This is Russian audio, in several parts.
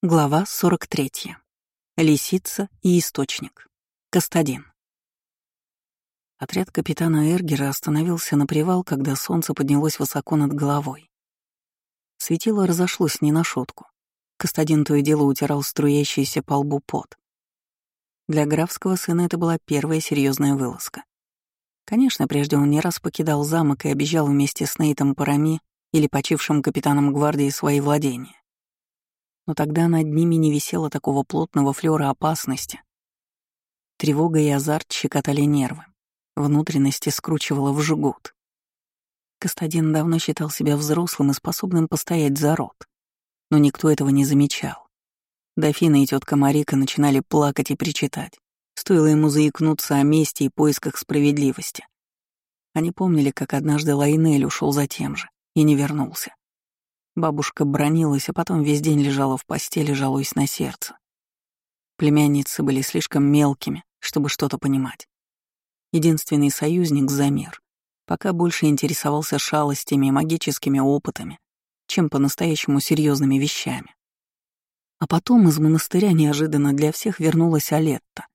Глава 43. Лисица и источник. Кастадин. Отряд капитана Эргера остановился на привал, когда солнце поднялось высоко над головой. Светило разошлось не на шутку. Кастадин то и дело утирал струящийся по лбу пот. Для графского сына это была первая серьезная вылазка. Конечно, прежде он не раз покидал замок и объезжал вместе с Нейтом Парами или почившим капитаном гвардии свои владения но тогда над ними не висело такого плотного флёра опасности. Тревога и азарт щекотали нервы, внутренности скручивало в жгут. Кастадин давно считал себя взрослым и способным постоять за рот, но никто этого не замечал. Дофина и тетка Марика начинали плакать и причитать. Стоило ему заикнуться о мести и поисках справедливости. Они помнили, как однажды Лайнель ушел за тем же и не вернулся. Бабушка бронилась, а потом весь день лежала в постели, жалуясь на сердце. Племянницы были слишком мелкими, чтобы что-то понимать. Единственный союзник — Замир. Пока больше интересовался шалостями и магическими опытами, чем по-настоящему серьезными вещами. А потом из монастыря неожиданно для всех вернулась Алетта.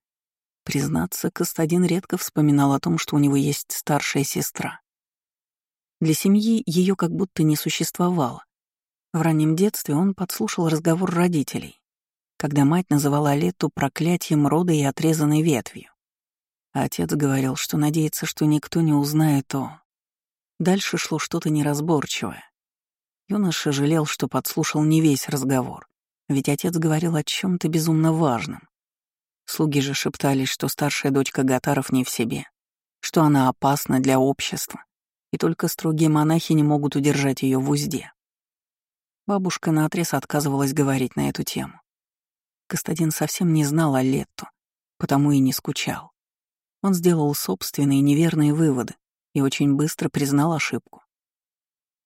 Признаться, Кастадин редко вспоминал о том, что у него есть старшая сестра. Для семьи ее как будто не существовало. В раннем детстве он подслушал разговор родителей, когда мать называла Алетту проклятием рода и отрезанной ветвью. А отец говорил, что надеется, что никто не узнает о... Дальше шло что-то неразборчивое. Юноша жалел, что подслушал не весь разговор, ведь отец говорил о чем то безумно важном. Слуги же шептались, что старшая дочка Гатаров не в себе, что она опасна для общества, и только строгие монахи не могут удержать ее в узде. Бабушка наотрез отказывалась говорить на эту тему. Кастадин совсем не знал о Летту, потому и не скучал. Он сделал собственные неверные выводы и очень быстро признал ошибку.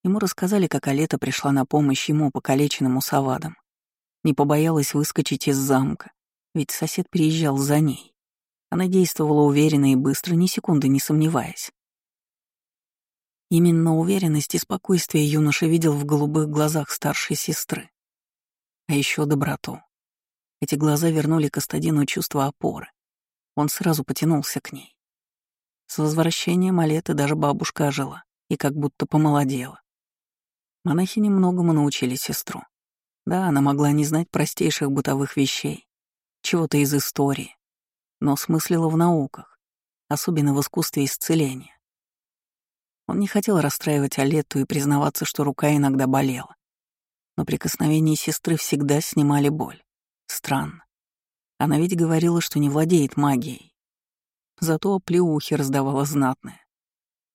Ему рассказали, как Алета пришла на помощь ему, покалеченному Савадом. Не побоялась выскочить из замка, ведь сосед приезжал за ней. Она действовала уверенно и быстро, ни секунды не сомневаясь. Именно уверенность и спокойствие юноша видел в голубых глазах старшей сестры. А еще доброту. Эти глаза вернули Кастадину чувство опоры. Он сразу потянулся к ней. С возвращением Алеты даже бабушка ожила и как будто помолодела. Монахи немногому научили сестру. Да, она могла не знать простейших бытовых вещей, чего-то из истории, но смыслила в науках, особенно в искусстве исцеления. Он не хотел расстраивать Алетту и признаваться, что рука иногда болела. Но прикосновения сестры всегда снимали боль. Странно. Она ведь говорила, что не владеет магией. Зато плеухи раздавала знатные.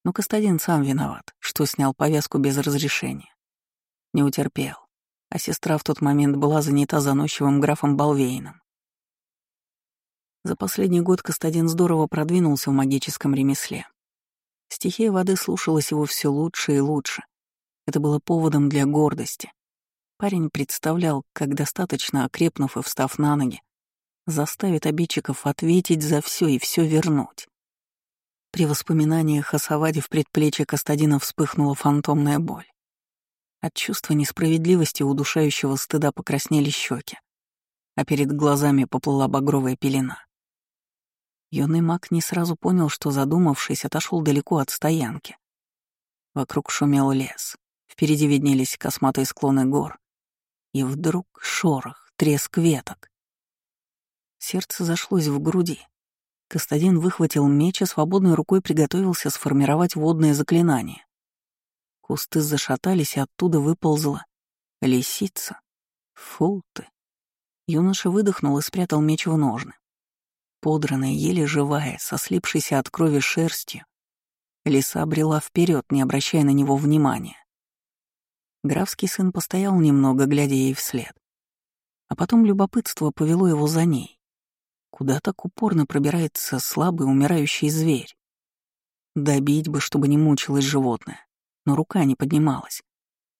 Но Кастадин сам виноват, что снял повязку без разрешения. Не утерпел. А сестра в тот момент была занята заносчивым графом Балвейном. За последний год Кастадин здорово продвинулся в магическом ремесле. Стихия воды слушалась его все лучше и лучше. Это было поводом для гордости. Парень представлял, как достаточно окрепнув и встав на ноги, заставит обидчиков ответить за все и все вернуть. При воспоминаниях о Саваде в предплечье Кастадина вспыхнула фантомная боль. От чувства несправедливости удушающего стыда покраснели щеки, а перед глазами поплыла багровая пелена. Юный маг не сразу понял, что, задумавшись, отошел далеко от стоянки. Вокруг шумел лес, впереди виднелись косматые склоны гор. И вдруг шорох, треск веток. Сердце зашлось в груди. Кастадин выхватил меч и свободной рукой приготовился сформировать водное заклинание. Кусты зашатались, и оттуда выползла лисица. Фу ты. Юноша выдохнул и спрятал меч в ножны подранная, еле живая, со слипшейся от крови шерстью, лиса брела вперед, не обращая на него внимания. Графский сын постоял немного, глядя ей вслед. А потом любопытство повело его за ней. Куда так упорно пробирается слабый умирающий зверь? Добить бы, чтобы не мучилось животное, но рука не поднималась.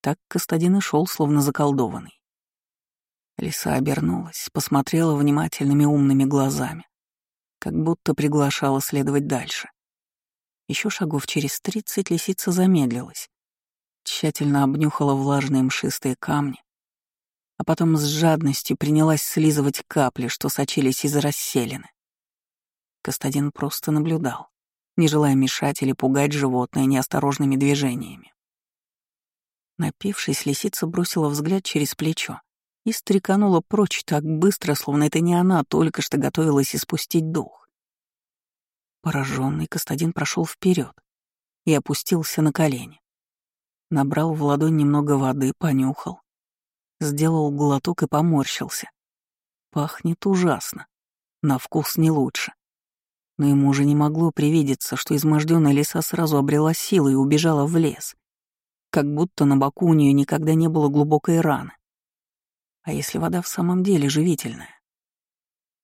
Так Кастадин и шел, словно заколдованный. Лиса обернулась, посмотрела внимательными умными глазами как будто приглашала следовать дальше. Еще шагов через тридцать лисица замедлилась, тщательно обнюхала влажные мшистые камни, а потом с жадностью принялась слизывать капли, что сочились из расселины. Кастадин просто наблюдал, не желая мешать или пугать животное неосторожными движениями. Напившись, лисица бросила взгляд через плечо и стреканула прочь так быстро, словно это не она только что готовилась испустить дух. Пораженный Кастадин прошел вперед и опустился на колени. Набрал в ладонь немного воды, понюхал. Сделал глоток и поморщился. Пахнет ужасно. На вкус не лучше. Но ему уже не могло привидеться, что изможденная лиса сразу обрела силы и убежала в лес. Как будто на боку у нее никогда не было глубокой раны. А если вода в самом деле живительная?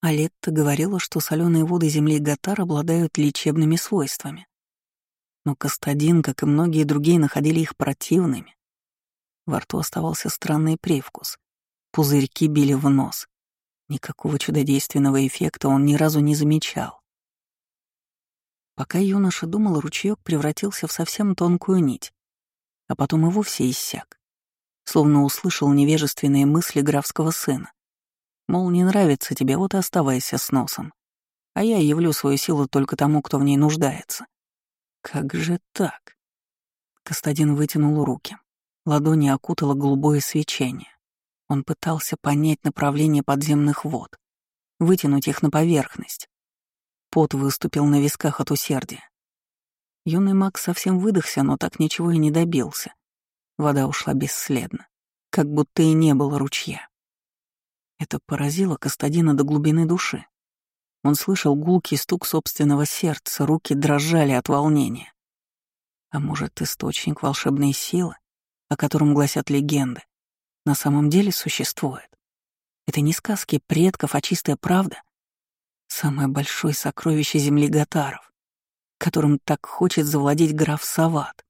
Алетта говорила, что соленые воды земли Гатар обладают лечебными свойствами. Но Кастадин, как и многие другие, находили их противными. Во рту оставался странный привкус. Пузырьки били в нос. Никакого чудодейственного эффекта он ни разу не замечал. Пока юноша думал, ручеек превратился в совсем тонкую нить, а потом и вовсе иссяк словно услышал невежественные мысли графского сына. Мол, не нравится тебе, вот и оставайся с носом. А я явлю свою силу только тому, кто в ней нуждается. Как же так? Кастадин вытянул руки. Ладони окутало голубое свечение. Он пытался понять направление подземных вод, вытянуть их на поверхность. Пот выступил на висках от усердия. Юный маг совсем выдохся, но так ничего и не добился. Вода ушла бесследно, как будто и не было ручья. Это поразило Кастадина до глубины души. Он слышал гулкий стук собственного сердца, руки дрожали от волнения. А может, источник волшебной силы, о котором гласят легенды, на самом деле существует? Это не сказки предков, а чистая правда? Самое большое сокровище земли Гатаров, которым так хочет завладеть граф Сават.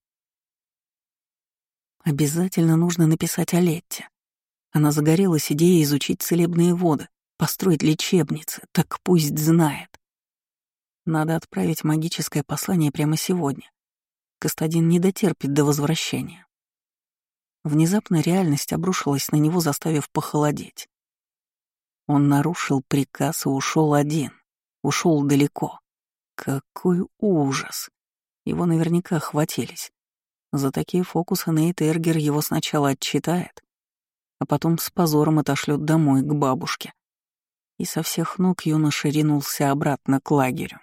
Обязательно нужно написать о Летте. Она загорелась идеей изучить целебные воды, построить лечебницы, так пусть знает. Надо отправить магическое послание прямо сегодня. Кастадин не дотерпит до возвращения. Внезапно реальность обрушилась на него, заставив похолодеть. Он нарушил приказ и ушел один, ушел далеко. Какой ужас! Его наверняка хватились. За такие фокусы Нейт Эргер его сначала отчитает, а потом с позором отошлет домой к бабушке. И со всех ног юноша ринулся обратно к лагерю.